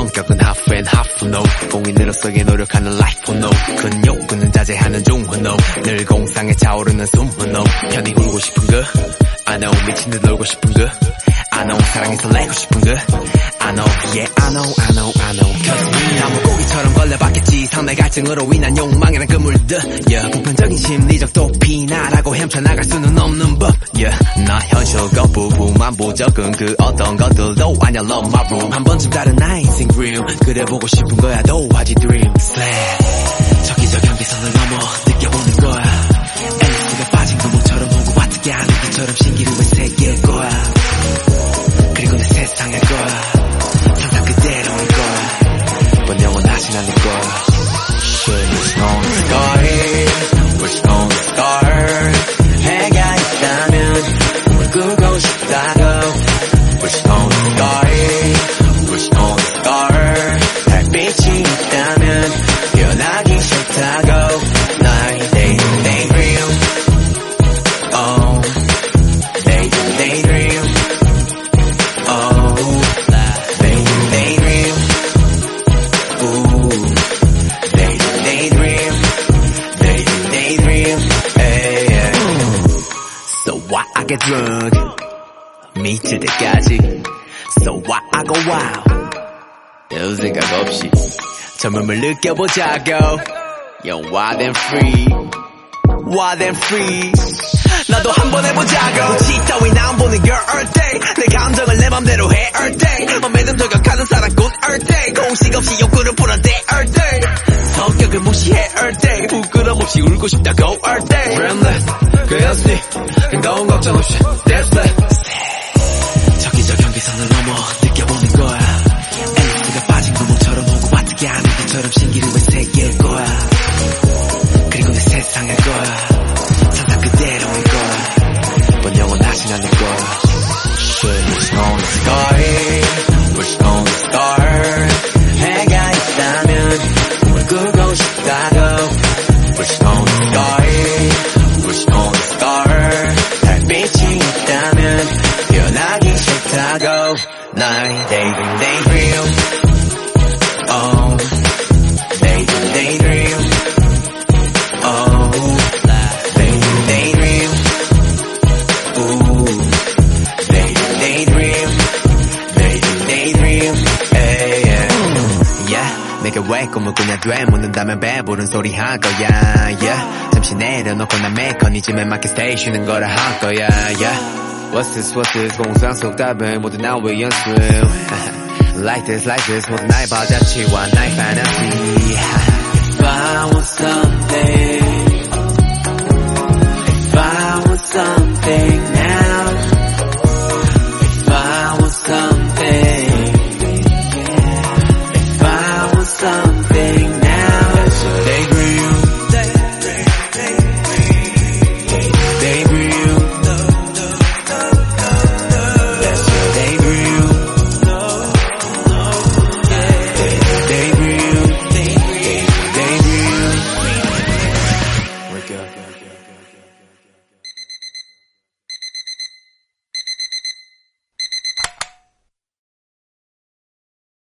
성격은 half and half no. 공인으로서의 노력하는 life no. 큰 욕구는 자제하는 중후 no. 늘 공상에 차오르는 숨후 no. 편히 울고 싶은 그 I know 미친 듯 놀고 싶은 그 I know 사랑해서 내고 싶은 그 I know yeah I know I know I know. 나무 고기처럼 걸려봤겠지 상대 갈증으로 인한 욕망이란 그물들. Yeah 보편적인 심리적 도피나라고 헤엄쳐나갈 수는 없는 법. Yeah 나 현실 거부부만 보적은 그 어떤 것들도 아냐 love my room. 한 번쯤 다른 나의 인생 dream 그래 보고 싶은 거야 도화지 dream. Slap 저기저 경계선을 넘어 느껴보는 거야. 앨리스가 빠진 구멍처럼 오고 어떻게 하는 것처럼 신기루에 새길 거야. 그리고 내 세상일 거야. 상상 그대로일 거야. 이번 영원하진 않을 거야 get drunk 미칠 때까지 So why I go wild 별 생각 없이 젊음을 느껴보자고 Yo wild and free Wild and free 나도 한번 해보자고 지 따위 나안 보는 girl all day 내 감정을 내 맘대로 해 all day 맘에 든 저격하는 사랑꾼 all day 공식 없이 욕구를 풀어대 all day 성격을 무시해 all day 부끄럼 없이 울고 싶다고 all day Friendless 그였으 니 행동 걱정 없이 That's it 저기저 경계선을 넘어 느껴보는 거야. 앨리스가 빠진 구멍처럼 오고 어떻게 하는 것처럼 신기루에 새길 거야. 그리고 내 세상일 거야. 상상 그대로일 거야. 이번 영원하진 않을 거야. Shit, wish on the sky Wish on 싫다고 나의 daydream daydream Oh daydream daydream Oh daydream daydream Ooh daydream daydream daydream daydream hey, yeah. yeah. 내가 왜 꿈을 꾸냐 돼 묻는다면 배부른 소리 할 거야 yeah. 잠시 내려놓고 난 메커니즘에 맞게 스테이 쉬는 거라 할 거야 yeah. What's this what's this 공상 속 답은 모두 나의 연습 Like this like this 모두 나의 바자치와 나의 fantasy